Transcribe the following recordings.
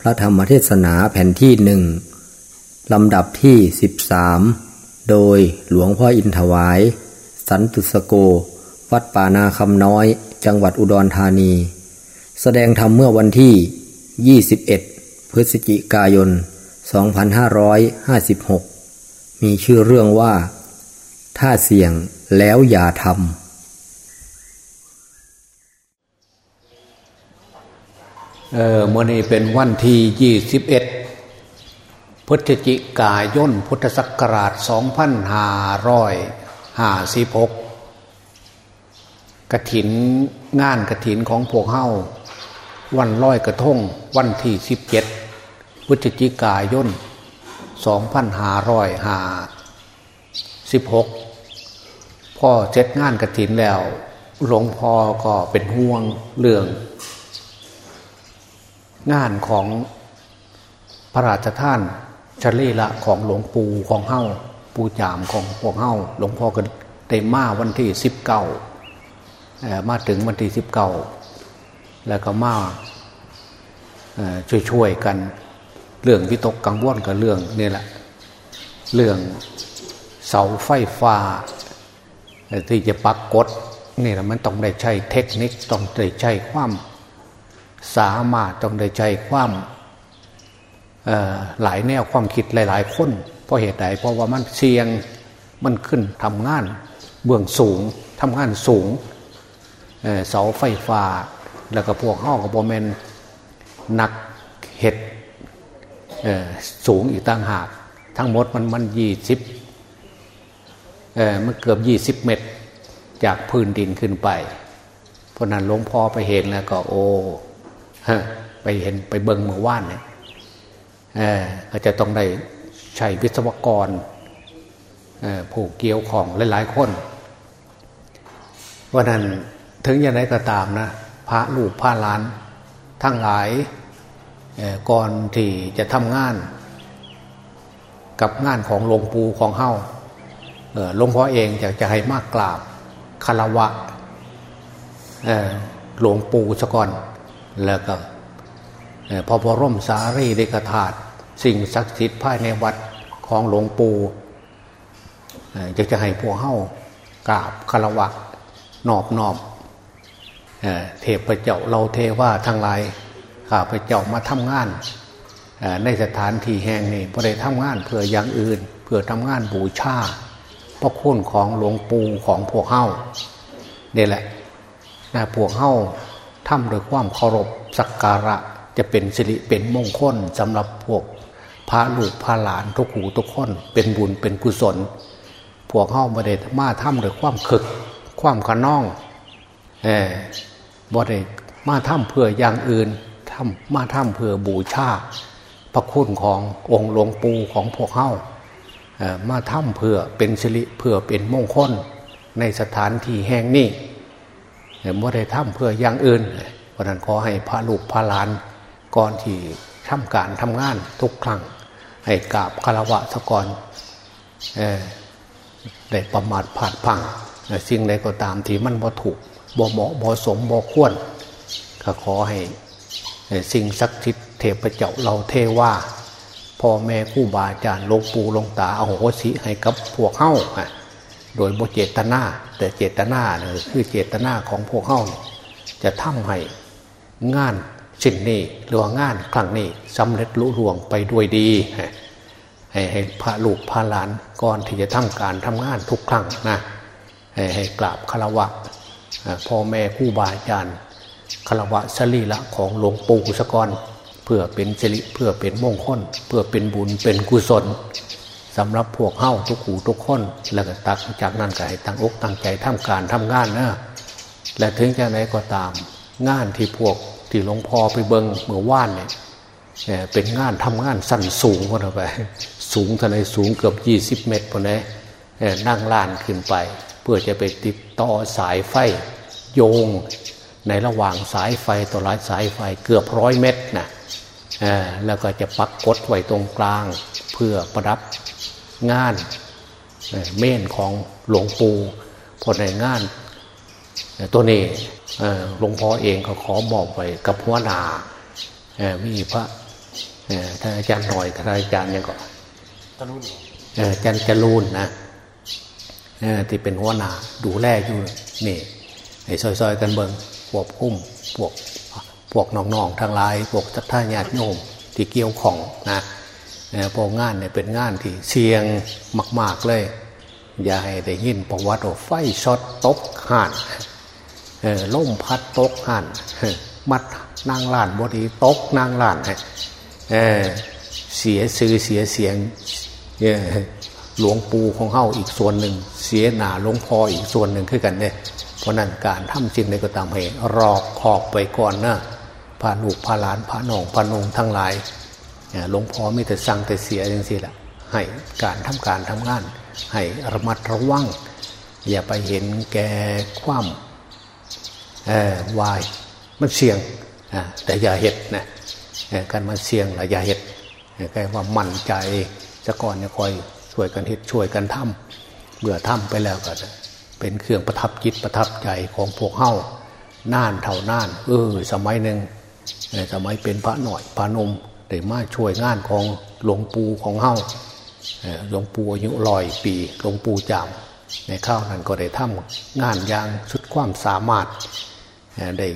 พระธรรมเทศนาแผ่นที่หนึ่งลำดับที่ 13 โดยหลวงพ่ออินถวาย สันตุสโก วัดป่านาคำน้อย จังหวัดอุดรธานี แสดงธรรมเมื่อวันที่ 21 พฤศจิกายน 2556 มีชื่อเรื่องว่า ถ้าเสี่ยงแล้วอย่าทำ เออมื่อนี้เป็นวันที่ยี่สิบเอ็ดพฤศจิกายน พุทธศักราชสองพันห้าร้อยห้าสิบหกกระถินงานกระถินของพวกเฮาวันลอยกระทงวันที่สิบเจ็ดพฤศจิกายนสองพันห้าร้อยห้าสิบหกพ่อเจ็ดงานกระถินแล้ว หลวงพ่อก็เป็นห่วงเรื่อง งานของพระราชท่านชลีละของหลวงปู่ของเฮ้าปู่จามของพวกเฮ้าหลวงพ่อก็ได้มาวันที่สิบเก้ามาถึงวันที่สิบเก้าแล้วก็มาช่วยๆกันเรื่องวิตกกังวลกับเรื่องนี่แหละ เรื่องเสาไฟฟ้า ที่จะปักกดนี่แหละมันต้องได้ใช้เทคนิคต้องได้ใช้ความ สามารถต้องได้ใจความหลายแนวความคิดหลาย ๆ คน เพราะเหตุใดเพราะว่ามันเสี่ยงมันขึ้นทำงานเบื้องสูงทำงานสูงเสาไฟฟ้า แล้วก็พวกห้องกับโบเมนนักเห็ดสูงอีกต่างหาก ทั้งหมดมันมันยี่สิบมันเกือบยี่สิบเมตร จากพื้นดินขึ้นไป เพราะนั้นหลวงพ่อไปเห็นแล้วก็โอ้ ไปเห็นไปเบิ่งเมื่อว่านเนี่ยเขาจะต้องได้ใช้วิศวกรผู้เกี่ยวของหลาย ๆ คนว่านั้นถึงย่างไรก็ตามนะพระลูกพระล้านทั้งหลายก่อนที่จะทำงาน กับงานของหลวงปู่ของเฮ้าหลวงพ่อเองอยากจะให้มากกราบคารวะหลวงปู่สก่อน แล้วก็พอพอร่มสารีเดกถาดสิ่งศักดิ์สิทธิ์ภายในวัดของหลวงปู่จะจะให้พวกเข้ากราบคารวะนอบนอบเทพเจ้าเราเทว่าทั้งหลายข้าพเจ้ามาทำงานในสถานที่แห่งนี้พอได้ทำงานเพื่ออย่างอื่น เพื่อทำงานบูชาพระคุณของหลวงปู่ของพวกเข้าเนี่ยแหละนะพวกเข้า ทำโดยความเคารพสักการะจะเป็นสิริเป็นมงคลสำหรับพวกพระลูกพระหลานทุกหูทุกคนเป็นบุญเป็นกุศล พวกเข้ามาเด็ดมาทำโดยความขึก ความขนองเออบ่ได้มาทำเพื่ออย่างอื่นทำมาทำเพื่อบูชาพระคุณขององค์หลวงปู่ของพวกเข้ามาทำเพื่อเป็นสิริเพื่อเป็นมงคลในสถานที่แห่งนี้ บ่ได้ทำเพื่ออย่างอื่นเพราะนั้นขอให้พระลูกพระหลานก่อนที่ทำการทำงานทุกครั้ง ให้กราบคารวะสะก่อนได้ประมาทผาดพังสิ่งใดก็ตามที่มันบ่ถูกบ่เหมาะบ่สมบ่ควรก็ขอให้สิ่งศักดิ์สิทธิ์เทพเจ้าเราเทว่าพ่อแม่คู่บาอาจารย์ลงปูลงตาเอาโหสิให้กับพวกเข้าโดยบ่เจตนา แต่เจตนาเนี่ยคือเจตนาของพวกเข้าจะทำให้งานชิ้นนี้หรือว่างานครั้งนี้สำเร็จลุล่วงไปด้วยดีให้ให้พระลูกพระหลานก่อนที่จะทำการทำงานทุกครั้งนะให้ให้กราบคารวะพ่อแม่คู่บาอาจารย์คารวะสลีละของหลวงปู่สกรเพื่อเป็นสิริเพื่อเป็นมงคลเพื่อเป็นบุญเป็นกุศล สำหรับพวกเข้าทุกหูทุกคน แล้วก็ตักจากนั้นก็ให้ตั้งอกตั้งใจทำการทำงานนะและถึงจะไหนก็ตาม งานที่พวกที่หลวงพ่อไปเบิงเมื่อว่านเนี่ยเป็นงานทำงานสั้นสูงคนไปสูงทนายสูงเกือบยี่สิบเมตรคนนี้นั่งล่านขึ้นไป เพื่อจะไปติดต่อสายไฟโยง ในระหว่างสายไฟต่อหลายสายไฟเกือบร้อยเมตรนะแล้วก็จะปักกดไว้ตรงกลาง เพื่อประดับ งานเม่นของหลวงปู่พอในงานตัวนี้หลวงพ่อเองก็ขอบอกไปกับหัวหนามีพระท่านอาจารย์หน่อยท่านอาจารย์เนี่ยก็อาจารย์จรูนนะที่เป็นหัวหน้าดูแลอยู่นี่ไอ้ซอยๆกันเบิงพวกคุ้มพวกพวกน้องๆทางลายพวกทัท่าญาติโยมที่เกี่ยวของนะ พองานเนี่ยเป็นงานที่เสี่ยงมาก ๆเลย อย่าให้ได้ยินประวัติว่าไฟช็อตตกห่านล่มพัดตกห่านมัดนางลานบดีตกนางลานเสียซื้อเสียเสียงหลวงปู่ของเฮาอีกส่วนหนึ่ง เสียหนาหลวงพ่ออีกส่วนหนึ่งคือกันเนี่ยเพราะนั้นการทำจริงในก็ตามให้รอขอบไปก่อนนะพาลูกพาหลานพาหนองพาหนงทั้งหลาย หลวงพ่อมีแต่สั่งแต่เสียอย่างสิแหละให้การทำการทำงาน ให้ระมัดระวัง อย่าไปเห็นแก่ความวายมันเสี่ยงแต่อย่าเห็ดนะการมันเสี่ยงและอย่าเห็ดแค่ว่ามั่นใจจะก่อนเนี่ยคอยช่วยกันเห็ดช่วยกันทำเมื่อทำไปแล้วก็เป็นเครื่องประทับจิตประทับใจของพวกเฮ้าน่านเท่าน่าน เออ สมัยหนึ่งสมัยเป็นพระหน่อยพระนม ได้มาช่วยงานของหลวงปู่ของเฮ้าหลวงปู่อายุลอยปีหลวงปู่จามในข้าวนั้นก็ได้ทำงานอย่างสุดความสามารถได้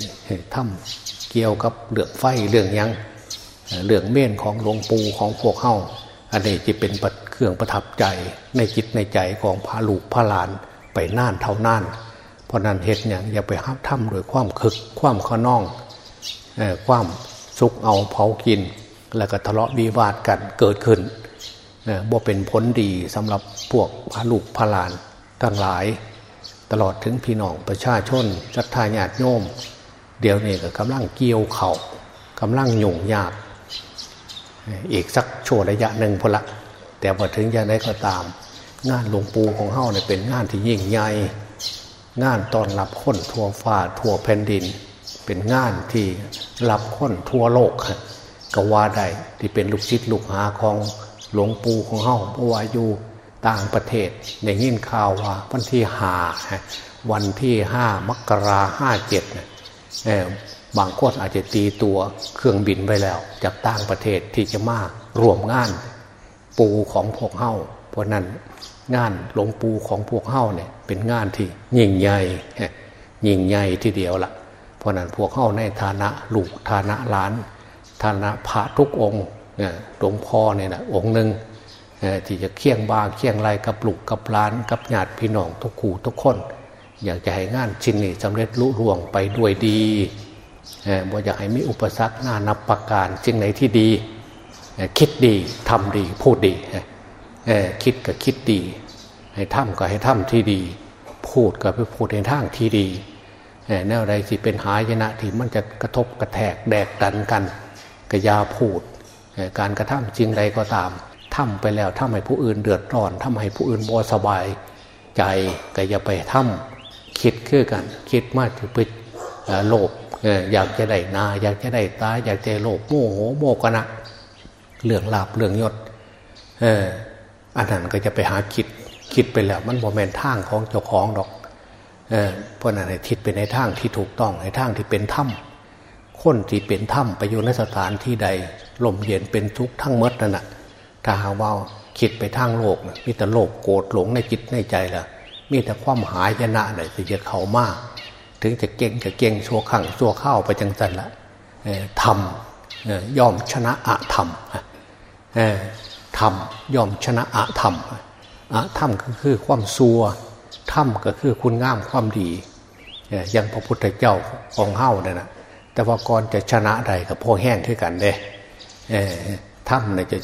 ทำเกี่ยวกับเรื่องไฟเรื่องยังเรื่องเม่นของหลวงปู่ของพวกเฮ้าอันนี้จะเป็นเครื่องประทับใจในจิตในใจของพระลูกพระหลานไปน่านเท่าน่าน เพราะนั้นเหตุอย่างอย่าไปห้ามทำโดยความคึกความขนองความสุกเอาเผากิน แล้วก็ทะเลาะวิวาทกันเกิดขึ้นบ่เป็นผลดีสำหรับพวกพระลูกพระหลานทั้งหลาย ตลอดถึงพี่น้องประชาชนศรัทธาญาติโยม เดี๋ยวนี้ก็กำลังเกี่ยวเขา่ากำลังหยุ่งยากอีกสักช่วงระยะหนึ่งพอละแต่พอถึงอย่างไรก็ตาม งานหลวงปู่ของเฮาเนี่ยเป็นงานที่ยิ่งใหญ่งานตอนรับคนทั่วฟ้าทั่วแผ่นดิน เป็นงานที่รับคนทั่วโลก ก็ว่าได้ที่เป็นลูกศิษย์ลูกหาของหลวงปู่ของเฮาเพราะว่าอยู่ต่างประเทศในยินข่าวว่าวันที่หาวันที่ห้ามกราห้าเจ็ดบางคนอาจจะตีตัวเครื่องบินไปแล้ว จากต่างประเทศที่จะมารวมงาน ปูของพวกเฮาเพราะนั้นงานหลวงปูของพวกเฮาเนี่ยเป็นงานที่ยิ่งใหญ่ยิ่งใหญ่ทีเดียวละเพราะนั้นพวกเฮาในฐานะลูกฐานะล้าน ฐานะพระทุกองค์หลวงพ่อเนี่ยนะองค์หนึ่งที่จะเคี่ยงบาเคี่ยงไรกับปลูกกับล้านกับญาติพี่น้องทุกขู่ทุกคน อยากจะให้งานชิ้นนี้สำเร็จลุล่วงไปด้วยดีบ่อยากให้มีอุปสรรคหน้านับประการสิ่งไหนที่ดี คิดดีทำดีพูดดีคิดก็คิดดี ให้ทำก็ให้ทำที่ดี พูดก็ไปพูดในทางที่ดีแนวใดที่เป็นหายนะที่มันจะกระทบกระแทกแดกดันกัน ก็ยาพูด การกระทำจริงใดก็ตามทำไปแล้วทำให้ผู้อื่นเดือดร้อนทำให้ผู้อื่นบ่สบาย ใจก็อย่าไปทำคิดคือกัน คิดมากถึงไปโลภอยากจะได้นา อยากจะได้ตาอยากจะโลภโมโหโมกนะเรื่องลาบเรื่องยศอันนั้นก็จะไปหาคิดคิดไปแล้ว มันโมเมนทางของเจ้าของดอกเพราะนั้นให้ทิศไปในทางที่ถูกต้องในทางที่เป็นถ้ำ คนที่เป็นถ้ำไปอยู่ในสถานที่ใดลมเย็นเป็นทุกข์ทั้งมดนั่นแหะถ้าหาว่าคิดไปทางโลกมีแต่โลภโกรธหลงในจิตในใจละมีแต่ความหายนะเลยจะเข้ามาก ถึงจะเก่งจะเก่งชัวขังชัวเข้าไปจังสันละทำย่อมชนะอะธรรมทำย่อมชนะอะธรรมอะธรรมก็คือความซัวธรรมก็คือคุณงามความดีอย่างพระพุทธเจ้าของเฮ้าเนี่ยนะ แต่ว่าก่อนจะชนะใดกับพ่อแห้งขึ้นกันเด้ถ้ำเนี่ยจะ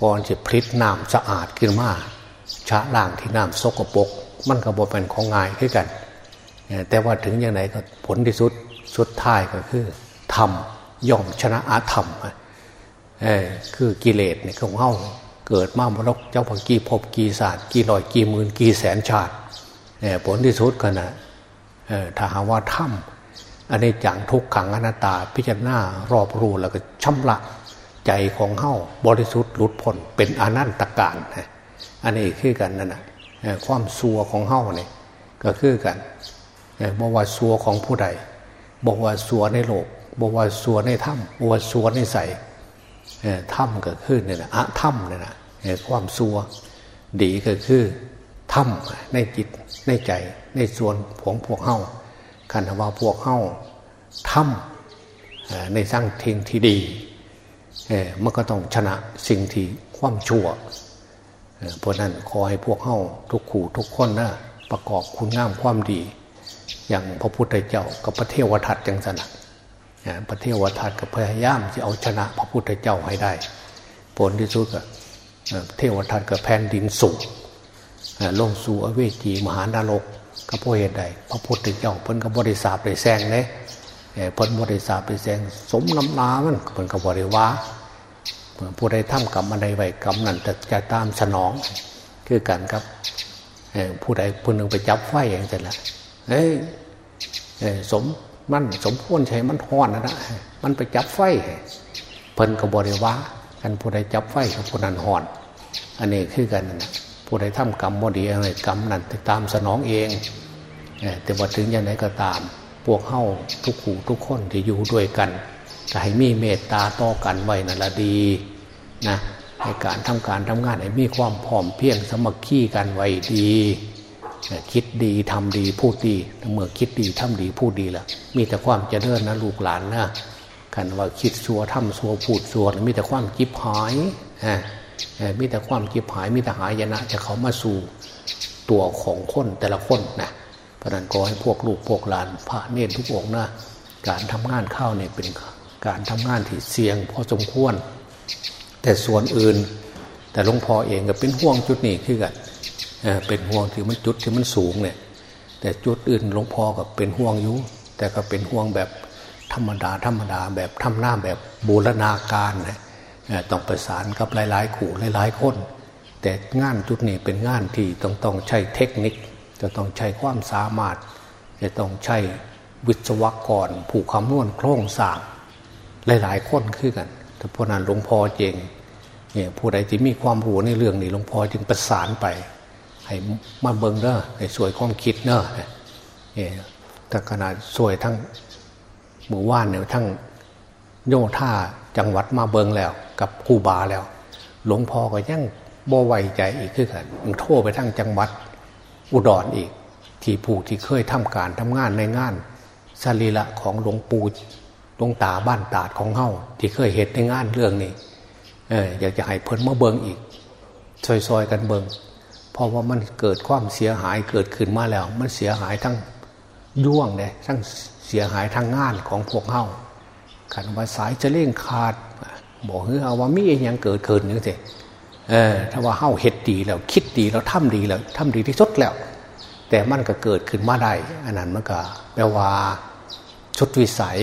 ก่อนจะพลิษน้ำสะอาดขึ้นมาชะล่างที่น้ำสกปรกมันก็บอกเป็นของง่ายขึ้นกัน แต่ว่าถึงอย่างไรก็ผลที่สุดสุดท้ายก็คือธรรมย่อมชนะอาธรรมคือกิเลสเนี่ยของเฮาเกิดมาบนโลกเจ้าพังกีพบกีศาสตร์กีลอยกีหมื่นกีแสนชาติผลที่สุดก็นะถ้าหาว่าธรรม อันนี้จังทุกขังอนัตตาพิจารณารอบรู้แล้วก็ชำระใจของเฮาบริสุทธิ์หลุดพ้นเป็นอนันตการอันนี้คือกันนั่นนะความซัวของเฮาเนี่ยก็คือกันบอกว่าสัวของผู้ใดบอกว่าสัวในโลกบอกว่าสัวในถ้ำบอกว่าสัวในใสถ้ำก็คือเนี่ยนะอะถ้ำเนี่ยนะความซัวดีก็คือถ้ำในจิตในใจในส่วนของพวกเฮ้า คันว่าพวกเฮ้าถ้ำในสร้างทิ้งที่ดีมันก็ต้องชนะสิ่งที่ความชั่วเพราะนั้นขอให้พวกเฮ้าทุกขู่ทุกคนนะประกอบคุณงามความดี อย่างพระพุทธเจ้ากับพระเทวทัตจังสนะพระเทวทัตกับพยายามที่เอาชนะพระพุทธเจ้าให้ได้ ผลที่สุดก็เทวทัตกับแผ่นดินสูงลงสู่อเวจีมหานรก ก็เพราะเหตุใดพระพุทธเจ้าเพิ่นก็บริสาบได้แซงเลยเพิ่นบริสาบได้แซงสมน้ำนามันเพิ่นก็บริวาผู้ใดทำกรรมอะไรไว้กรรมนั้นจะจะตามสนอง คือกันครับผู้ใดผู้หนึ่งไปจับไฟอย่างนี้แหละเฮ้ยสมมันสมควรใช่มันห้อนนะนะมันไปจับไฟเพิ่นก็บริวากันผู้ใดจับไฟกับผู้นั้นห่อน อันนี้คือกันนะ ผู้ใดทำกรรมบ่ดีอะไรกรรมนั้นตามสนองเองแต่ว่าถึงอย่างไรก็ตาม พวกเข้าทุกขู่ทุกคนที่อยู่ด้วยกันก็ให้มีเมตตาต่อกันไว้นั่นละดีนะในการทำการทำงานให้มีความพร้อมเพียงสมัครขี้กันไว้ดีคิดดีทำดีพูดดีเมื่อคิดดีทำดีพูดดีละมีแต่ความเจริญนะลูกหลานนะกันว่าคิดชัวทำชัวพูดชัวมีแต่ความจิบหาย มีแต่ความจิบหายมีแต่หายนะจะเขามาสู่ตัวของคนแต่ละคนนะเพราะนั้นก็ให้พวกลูกพวกหลานพระเนรทุกองนะการทำงานเข้าเนี่ยเป็นการทำงานที่เสี่ยงพอสมควร แต่ส่วนอื่น แต่หลวงพ่อเองก็เป็นห่วงจุดนี้ขึ้นกันเป็นห่วงที่มันจุดที่มันสูงเนี่ยแต่จุดอื่นหลวงพ่อก็เป็นห่วงอยู่แต่ก็เป็นห่วงแบบธรรมดาธรรมดาแบบทำหน้าแบบบูรณาการนะ ต้องประสานกับหลายๆขู่หลายๆคน แต่งานจุดนี้เป็นงานที่ต้องต้องใช้เทคนิค จะต้องใช้ความสามารถ จะต้องใช้วิศวกรผูกคำนวณโครงสร้างหลายๆคนขึ้นกันแต่พวกนั้นหลวงพ่อเจงเนี่ยผู้ใดที่มีความรู้ในเรื่องนี้หลวงพ่อจึงประสานไปให้มาเบิงเนอะในสวยความคิดเนอะเนี่ยแต่ขนาดสวยทั้งหมู่ว่านเนี่ยทั้งโยท่าจังหวัดมาเบิงแล้ว กับกูบาแล้ว หลวงพ่อก็ยังบ่ไวใจอีกขึ้นกันโทษไปทั้งจังหวัดอุดรออีก ที่ผู้ที่เคยทำการทำงานในงานสรีละของหลวงปู่หลวงตาบ้านตาดของเฮาที่เคยเห็นในงานเรื่องนี้เอออยากจะให้เพิ่นมาเบิงอีกซอยๆกันเบิงเพราะว่ามันเกิดความเสียหายเกิดขึ้นมาแล้ว มันเสียหายทั้งย่วงเลยทั้งเสียหายทางงานของพวกเฮาขันว่าสายจะเล่งขาด บอกเฮ้ยเอาว่ามีอย่างเกิดเกินนึงสิเออถ้าว่าเฮ้าเห็ดดีแล้ว คิดดีแล้วทำดีแล้วทำดีที่สุดแล้ว แต่มันก็เกิดขึ้นมาได้อันนั้นมันก็แปลว่าชุดวิสัย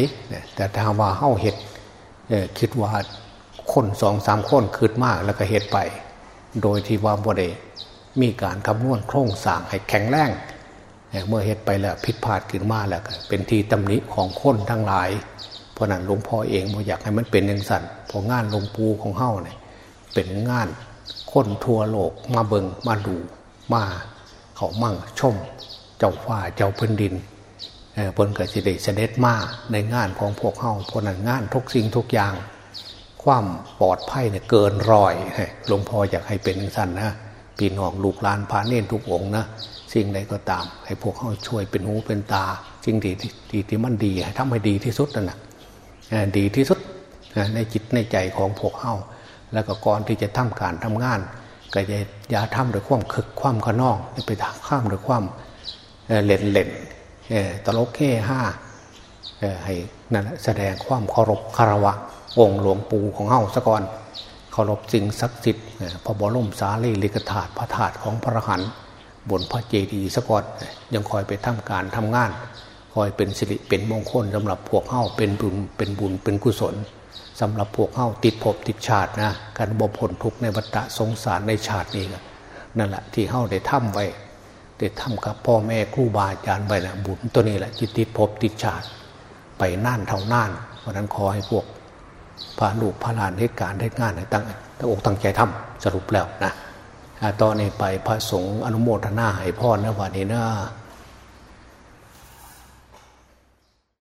แต่ถ้าว่าเฮ้าเห็ดคิดว่าคนสองสามคนคืดมากแล้วก็เห็ดไป โดยที่ว่าบ่ได้มีการคำนวณโครงสร้างให้แข็งแรงเมื่อเหตุไปแล้วผิดพลาดขึ้นมาแล้วเป็นทีตำหนิของคนทั้งหลาย เพราะนั้นหลวงพ่อเองอยากให้มันเป็นอย่างสั่นพองานหลวงปู่ของเฮ้าเนี่ยเป็นงานคนทั่วโลกมาเบิงมาดูมาเขามั่งชม เจ้าฟ้าเจ้าพื้นดินเพิ่นก็จะได้เสด็จมาในงานของพวกเฮ้าเพราะนั้นงานทุกสิ่งทุกอย่าง ความปลอดภัยเนี่ยเกินรอยหลวงพ่ออยากให้เป็นอย่างสั่นนะปีนองลูกหลานพาเน้นทุกองนะสิ่งใดก็ตาม ให้พวกเขาช่วยเป็นหูเป็นตาสิ่งดีที่ที่มันดีให้ทำให้ดีที่สุดนั่นแหละ ดีที่สุดในจิตในใจของพวกเขาแล้วก็ก่อนที่จะทำการทำงาน ก็จะอย่าทำด้วยความคึกความขนองไปข้ามด้วยความเล่นเล่นตลกแค่ห้าให้นั่นแสดงความเคารพคารวะองค์หลวงปู่ของเฮาสะก่อนเคารพสิ่งศักดิ์สิทธิ์พระบรมสารีริกธาตุพระธาตุของพระหันบนพระเจดีย์สะก่อนยังคอยไปทำการทำงาน คอยเป็นสิริเป็นมงคลสำหรับพวกเฮาเป็นบุญเป็นบุญเป็นกุศลสำหรับพวกเฮาติดภพติดชาตินะการบผลทุกในวัฏสงสารในชาตินี้นั่นแหละที่เฮาได้ทำไว้ได้ทำกับพ่อแม่ครูบาอาจารย์ไปนะบุญตัวนี้แหละจิตติดภพติดชาติ ไปน่านเท่าน่านเพราะนั้นขอให้พวกพระลูกพระหลานเหตุการณ์เหตุงานให้ตั้งตั้งอกตั้งใจทำสรุปแล้วนะตอนนี้ไปพระสงฆ์อนุโมทนาให้พ่อนะวันนี้นะ